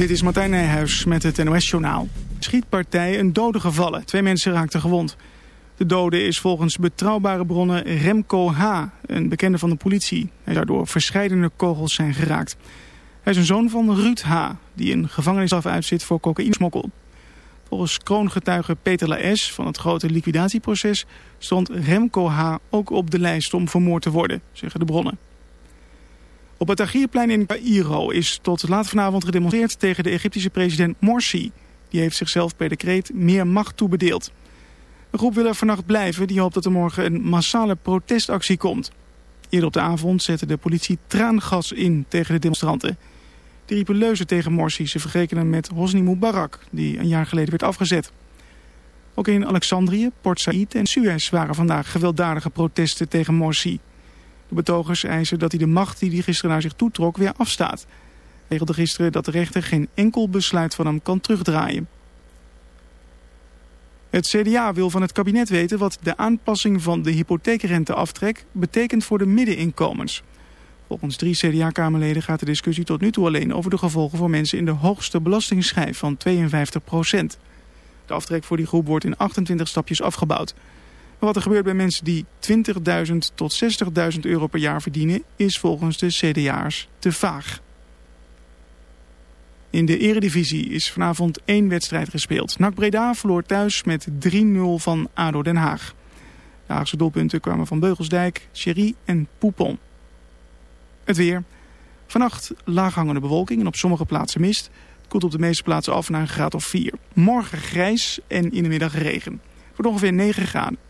Dit is Martijn Nijhuis met het NOS-journaal. Schietpartij een dode gevallen. Twee mensen raakten gewond. De dode is volgens betrouwbare bronnen Remco H., een bekende van de politie. Hij zou door verscheidene kogels zijn geraakt. Hij is een zoon van Ruud H., die een gevangenisstraf uitzit voor cocaïnesmokkel. Volgens kroongetuige Peter Laes van het grote liquidatieproces... stond Remco H. ook op de lijst om vermoord te worden, zeggen de bronnen. Op het Agierplein in Cairo is tot laat vanavond gedemonstreerd tegen de Egyptische president Morsi. Die heeft zichzelf per decreet meer macht toebedeeld. De groep wil er vannacht blijven. Die hoopt dat er morgen een massale protestactie komt. Eerder op de avond zette de politie traangas in tegen de demonstranten. Die riepen leuzen tegen Morsi. Ze vergeleken met Hosni Mubarak, die een jaar geleden werd afgezet. Ook in Alexandrië, Port Said en Suez waren vandaag gewelddadige protesten tegen Morsi. De betogers eisen dat hij de macht die hij gisteren naar zich toetrok weer afstaat. Regelde gisteren dat de rechter geen enkel besluit van hem kan terugdraaien. Het CDA wil van het kabinet weten wat de aanpassing van de hypotheekrenteaftrek betekent voor de middeninkomens. Volgens drie CDA-kamerleden gaat de discussie tot nu toe alleen over de gevolgen voor mensen in de hoogste belastingsschijf van 52 procent. De aftrek voor die groep wordt in 28 stapjes afgebouwd. Maar wat er gebeurt bij mensen die 20.000 tot 60.000 euro per jaar verdienen... is volgens de CDA'ers te vaag. In de eredivisie is vanavond één wedstrijd gespeeld. NAC Breda verloor thuis met 3-0 van ADO Den Haag. De Haagse doelpunten kwamen van Beugelsdijk, Cherie en Poupon. Het weer. Vannacht laaghangende bewolking en op sommige plaatsen mist. Het koelt op de meeste plaatsen af naar een graad of 4. Morgen grijs en in de middag regen. Voor ongeveer 9 graden.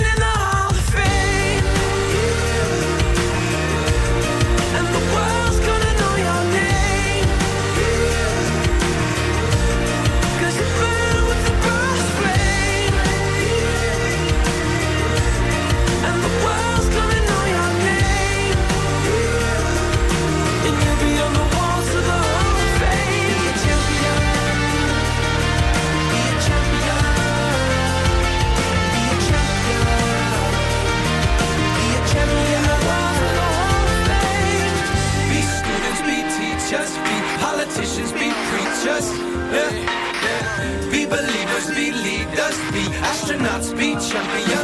ambitious. Yeah. Be believers, be leaders, be astronauts, be champions.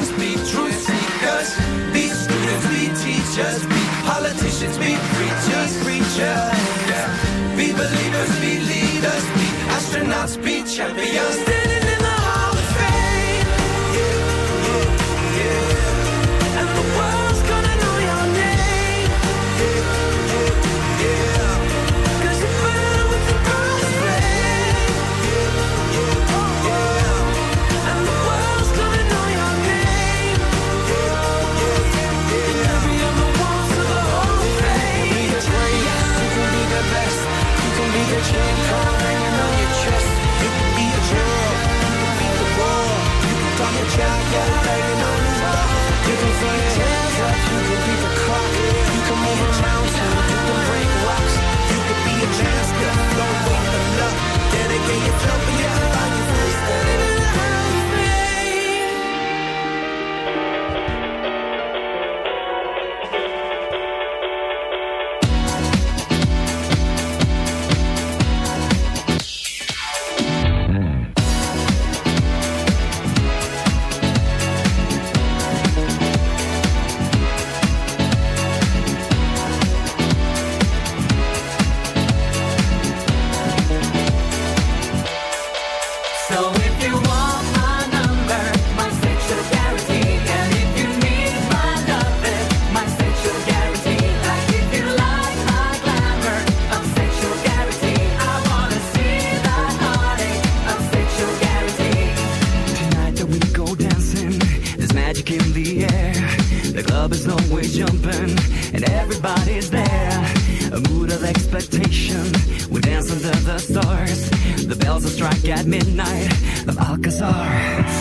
jumping and everybody's there. A mood of expectation, we dance under the stars. The bells will strike at midnight of Alcazar.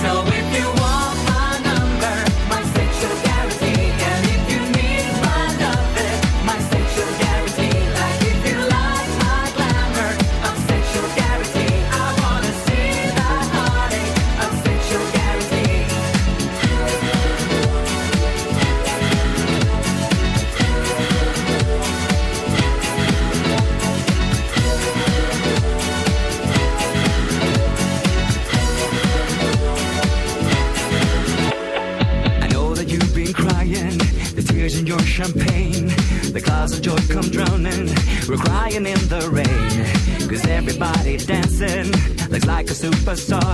So stop.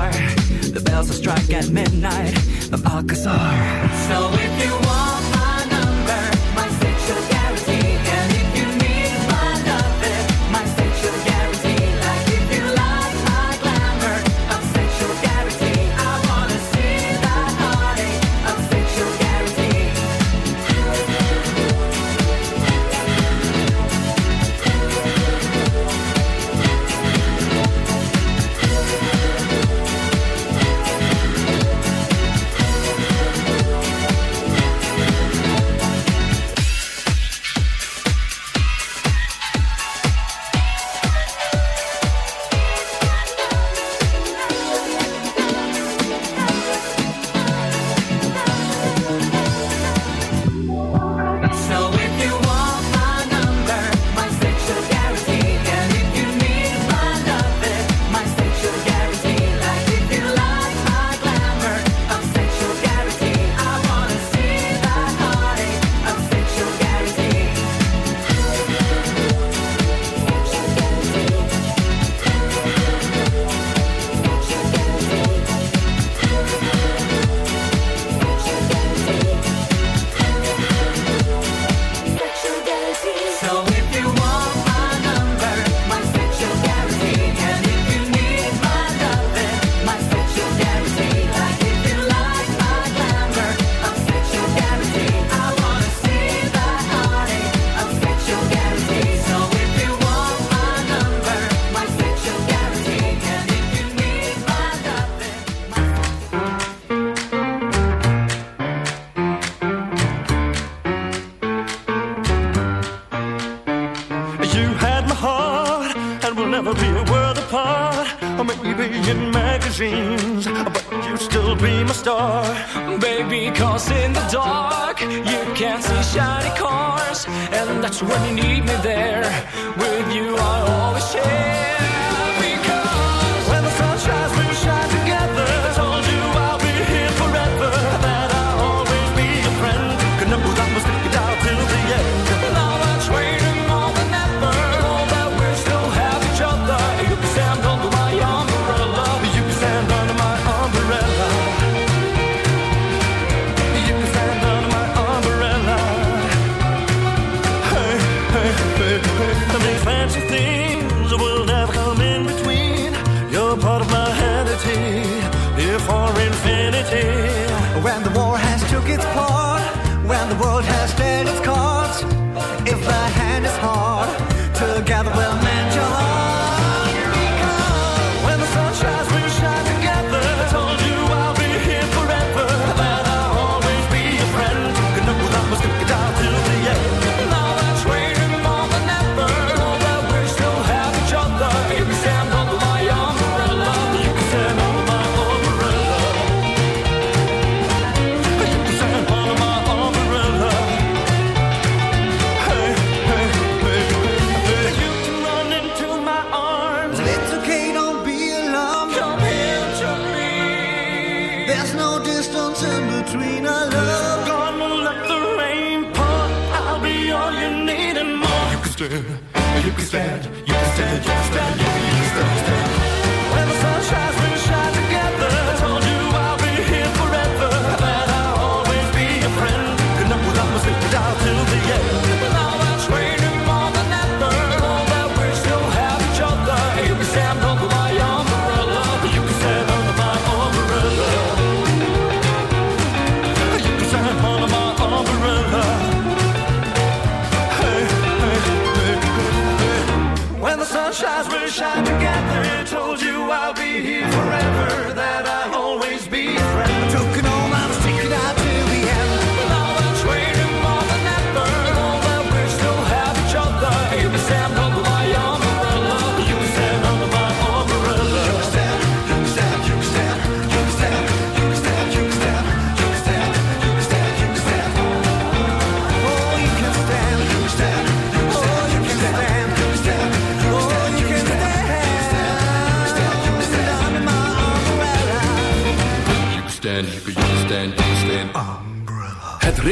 when the war has took its part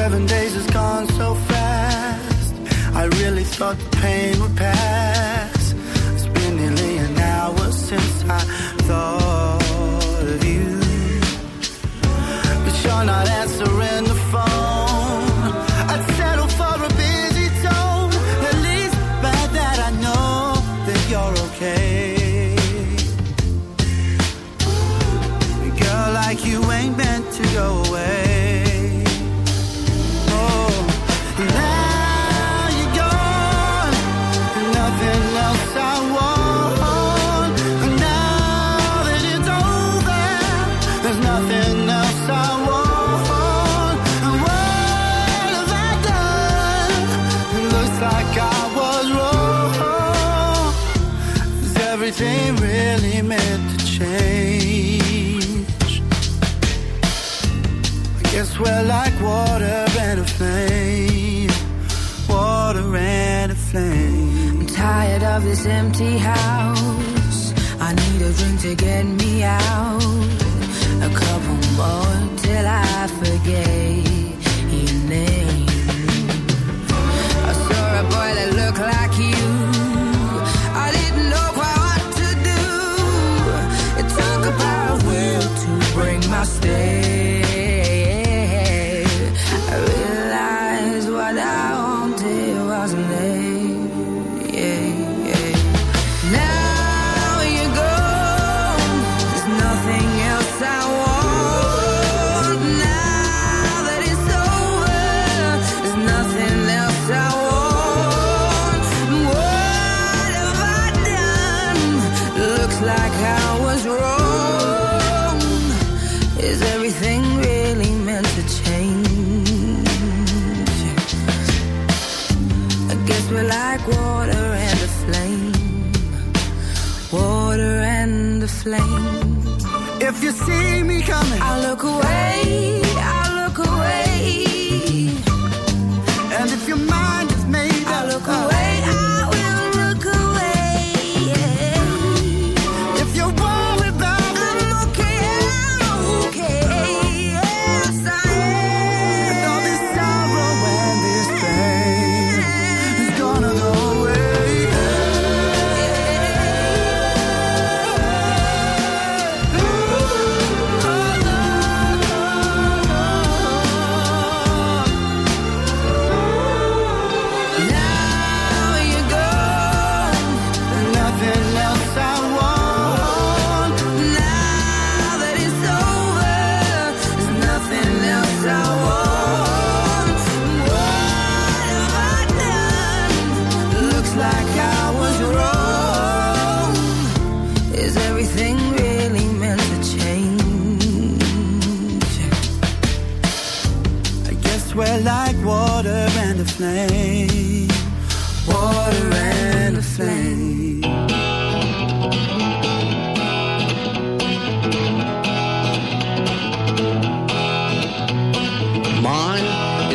Seven days has gone so fast. I really thought the pain would pass. It's been nearly an hour since I thought on a this empty house. I need a drink to get me out. A couple more till I forget your name. I saw a boy that looked like you. I didn't know quite what to do. It took a power will to bring my stay.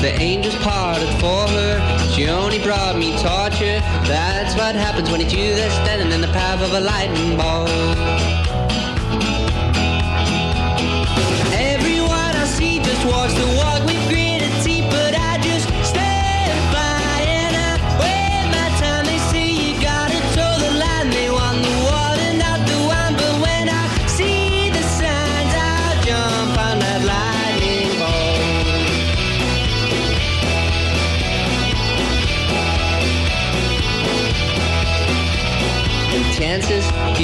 The angels parted for her. She only brought me torture. That's what happens when it's you that's standing in the path of a lightning bolt. Everyone I see just walks the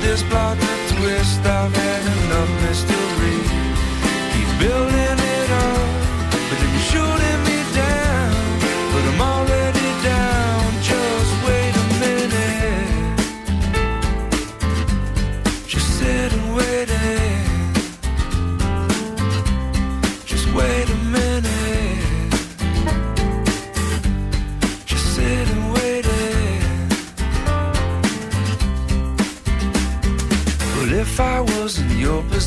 this plot to twist? I've